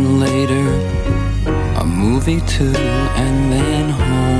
Then later, a movie too, and then home.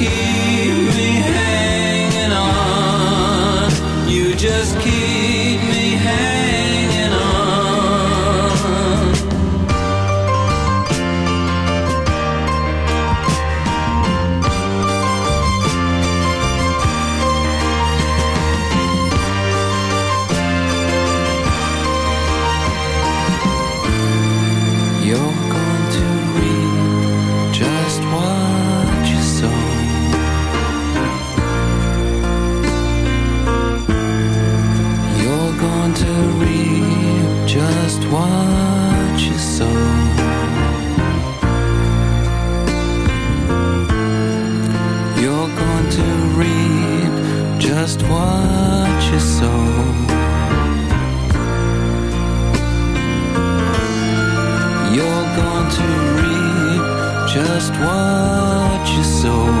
what you sow.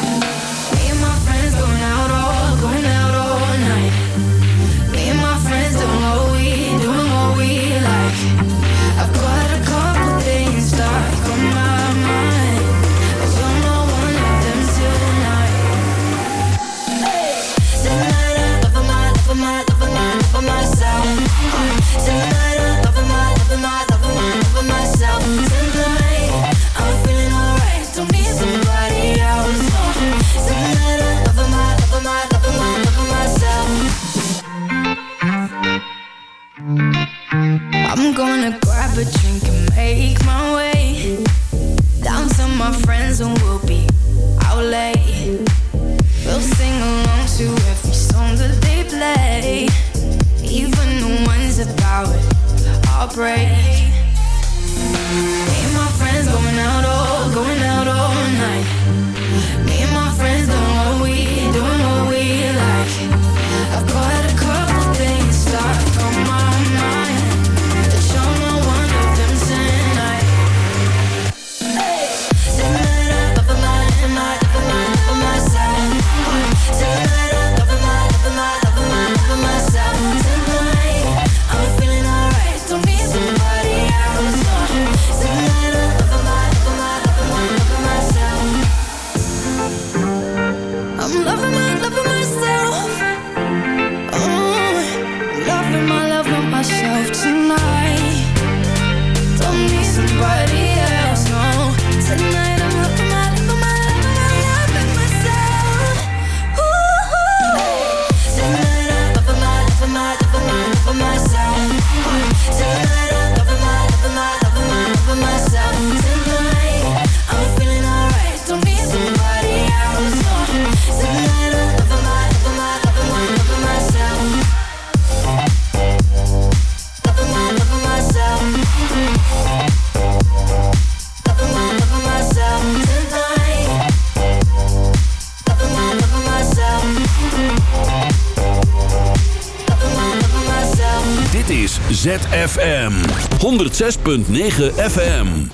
106.9 FM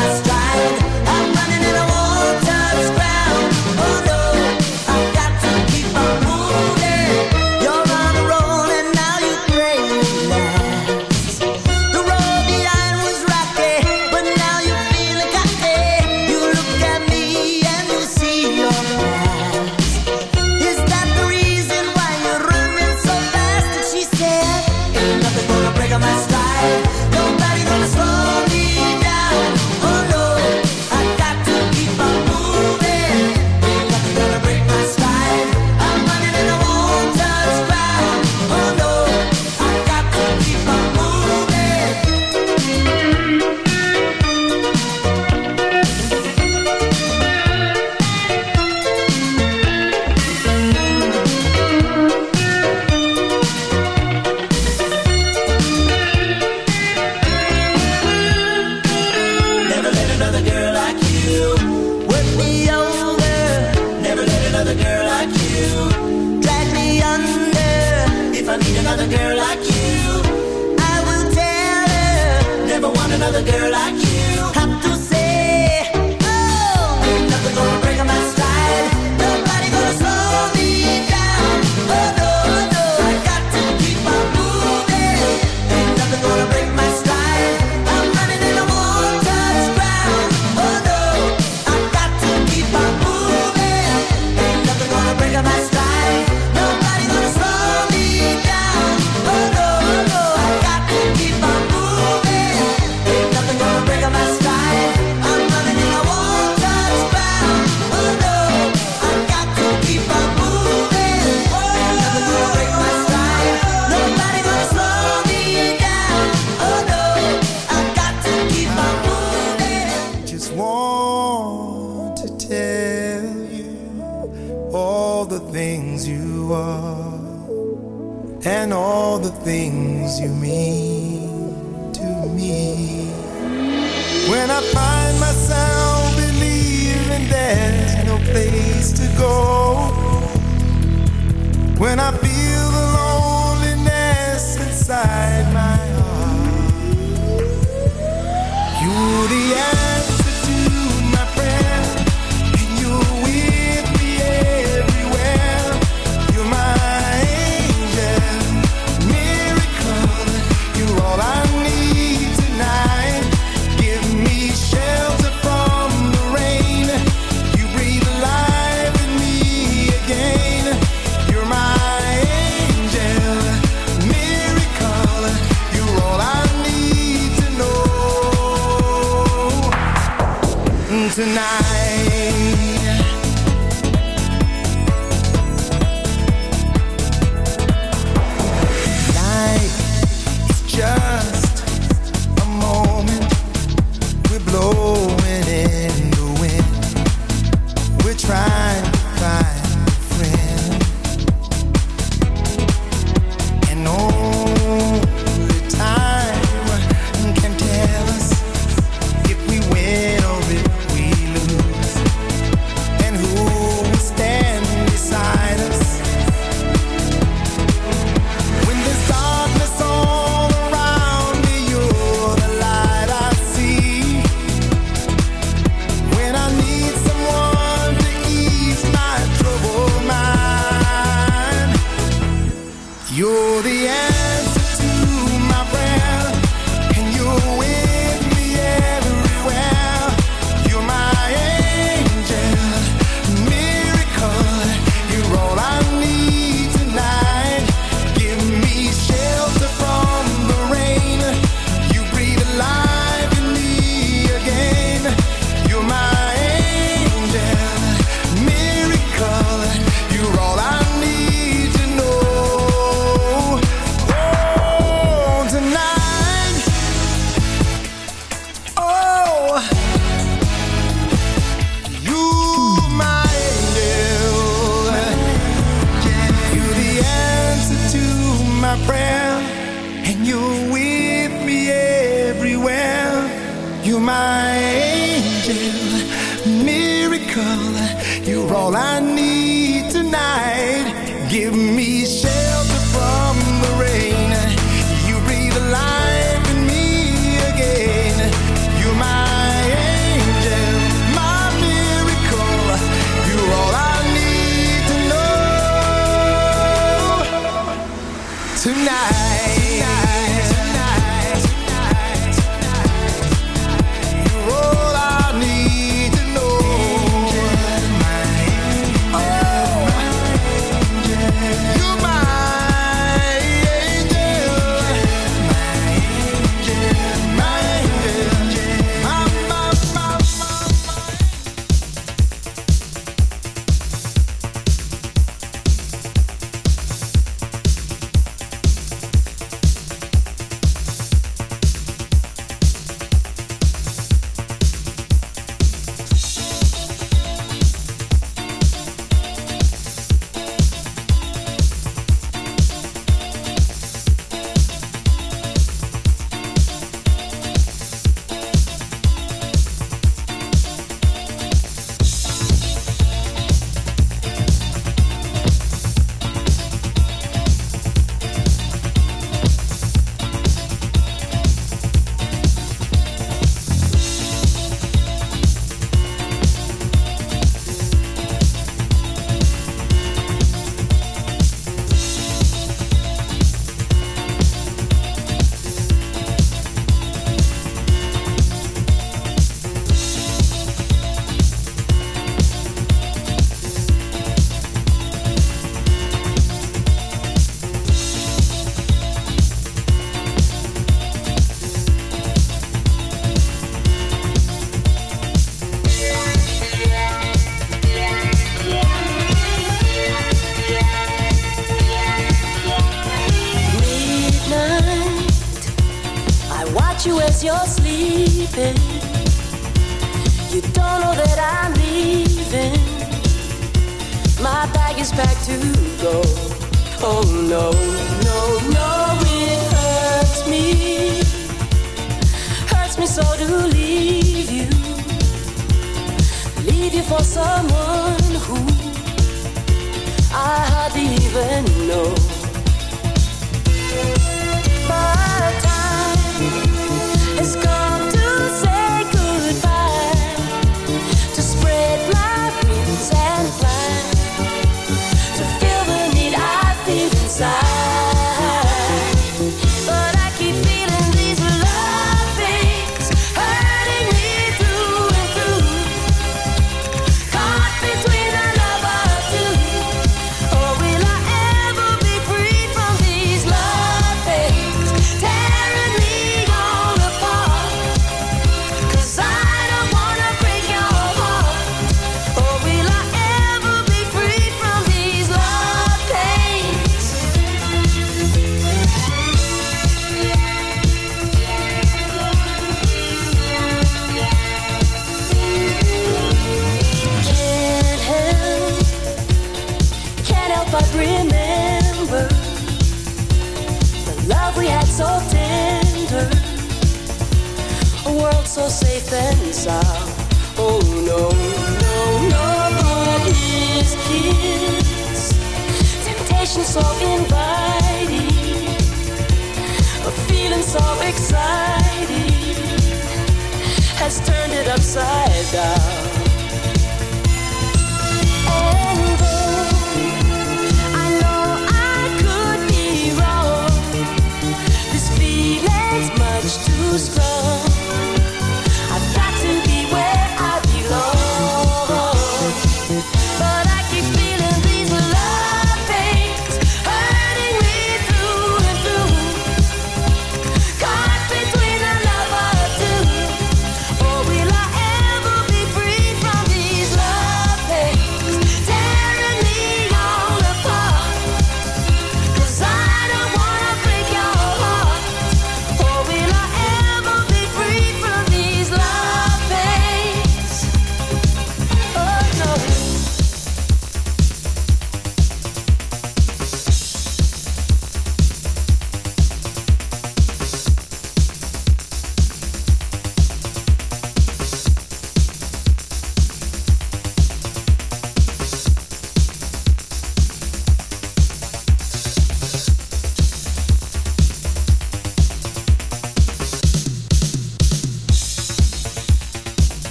You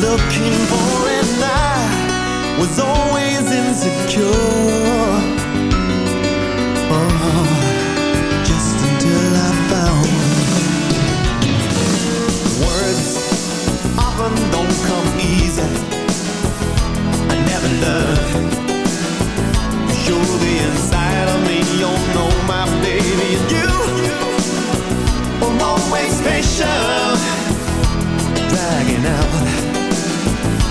looking for and I was always insecure. Oh, Just until I found Words often don't come easy. I never learned Show sure the inside of me, you know my baby and You were always patient Dragging out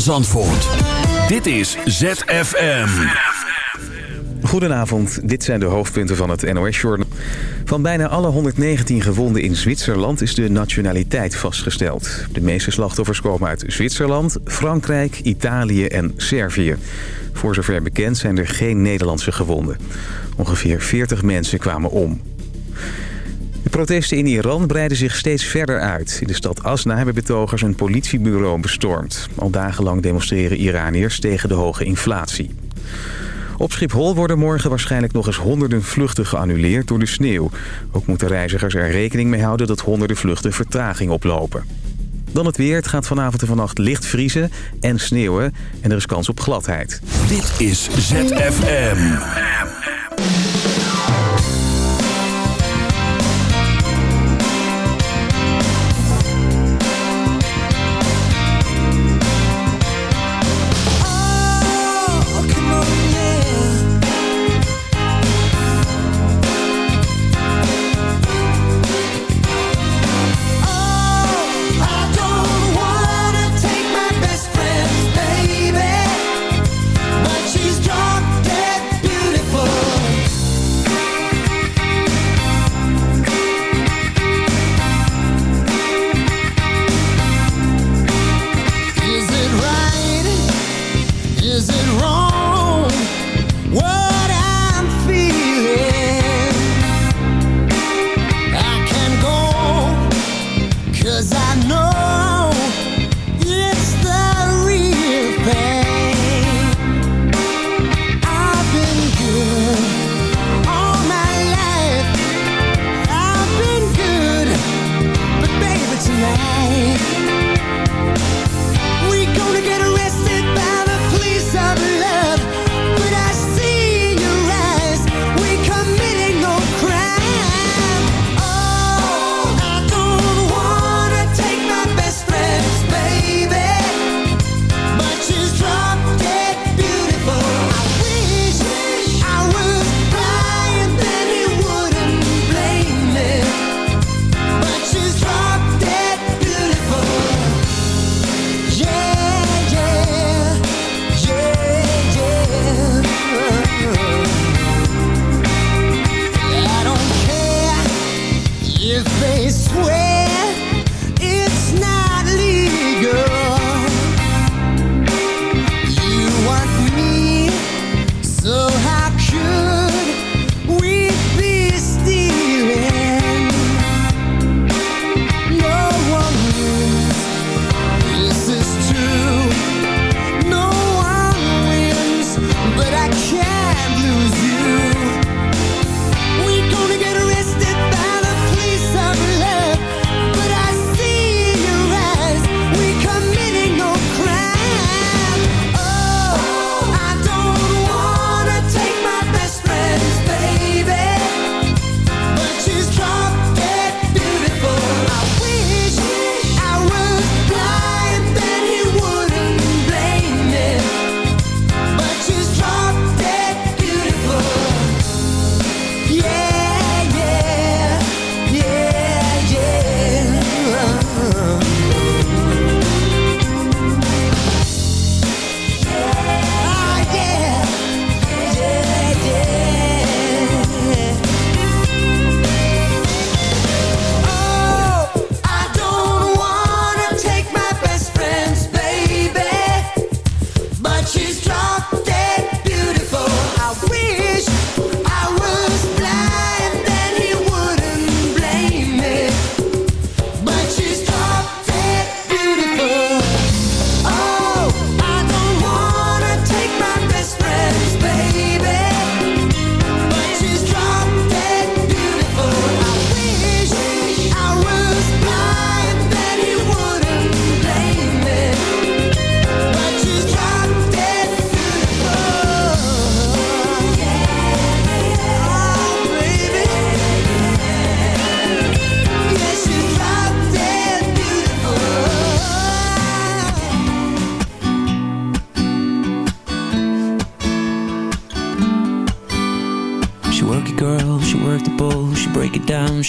Zandvoort. Dit is ZFM. Goedenavond, dit zijn de hoofdpunten van het NOS-journal. Van bijna alle 119 gewonden in Zwitserland is de nationaliteit vastgesteld. De meeste slachtoffers komen uit Zwitserland, Frankrijk, Italië en Servië. Voor zover bekend zijn er geen Nederlandse gewonden. Ongeveer 40 mensen kwamen om. Protesten in Iran breiden zich steeds verder uit. In de stad Asna hebben betogers een politiebureau bestormd. Al dagenlang demonstreren Iraniërs tegen de hoge inflatie. Op Schiphol worden morgen waarschijnlijk nog eens honderden vluchten geannuleerd door de sneeuw. Ook moeten reizigers er rekening mee houden dat honderden vluchten vertraging oplopen. Dan het weer. Het gaat vanavond en vannacht licht vriezen en sneeuwen. En er is kans op gladheid. Dit is ZFM.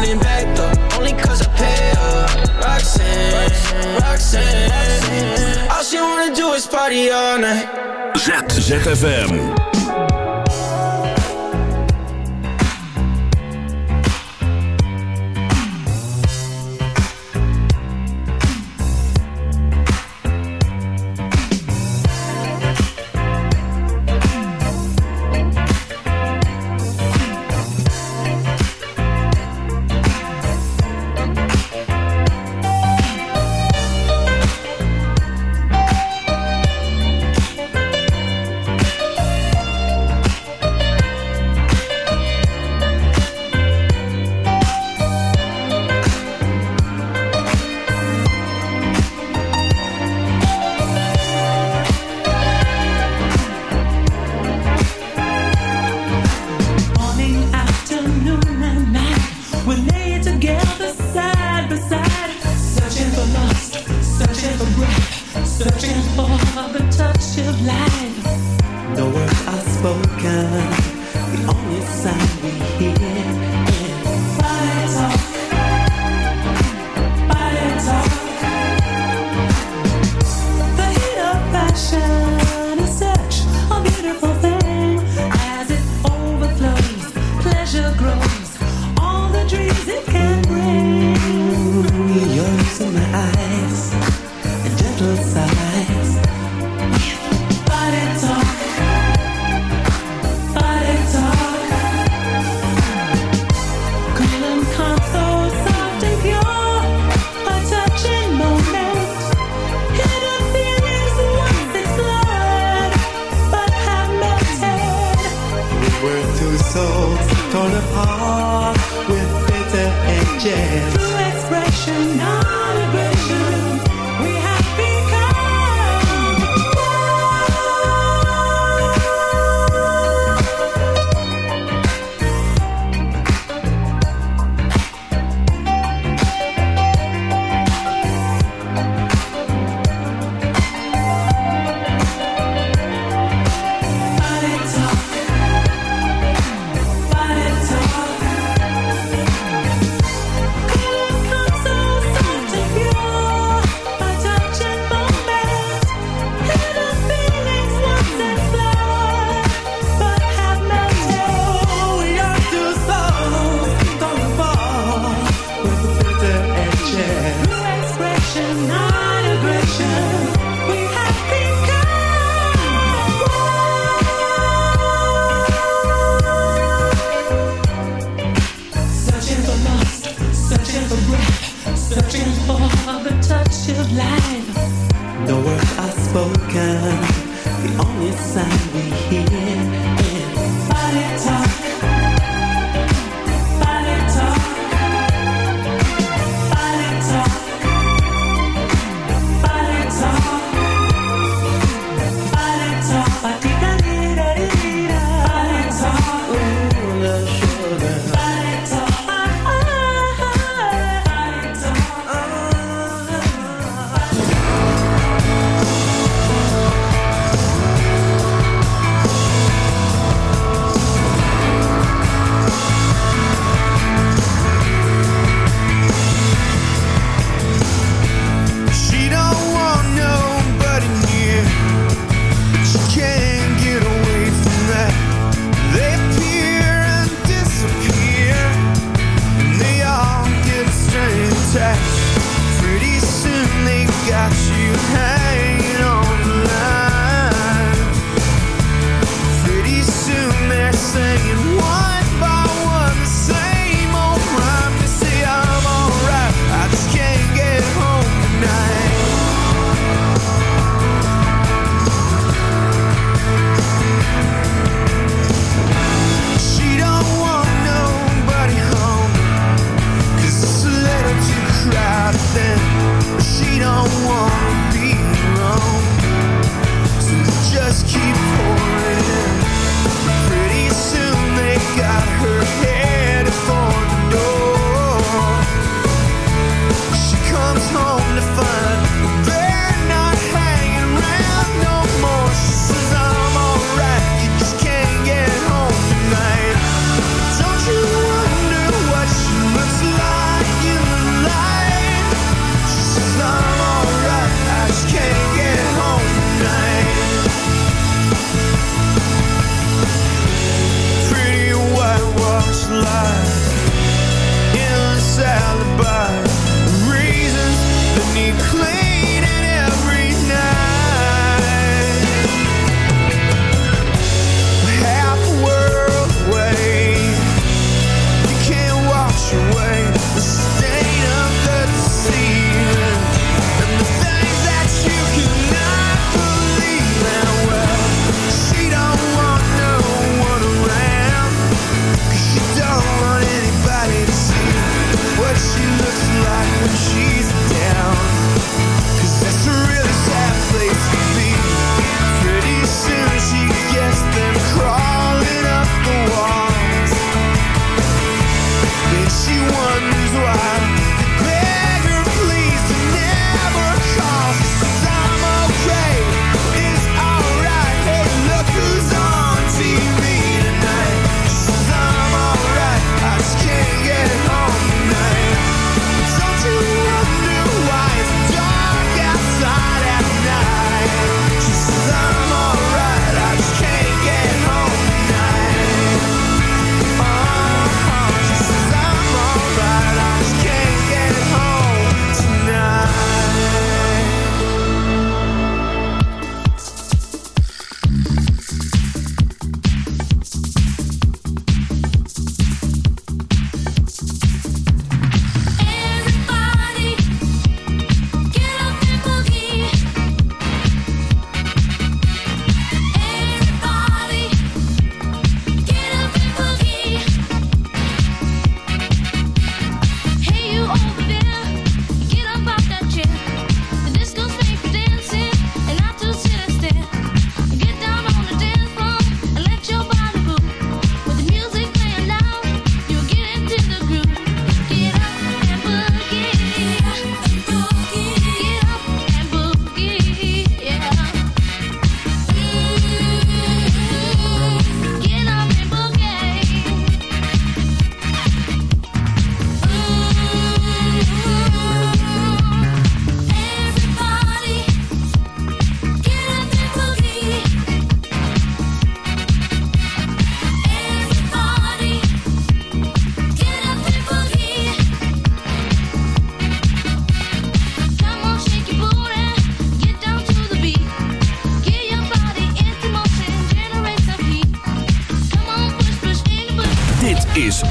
running back only cause I pay her. All she wanna do is party all night. ZFM.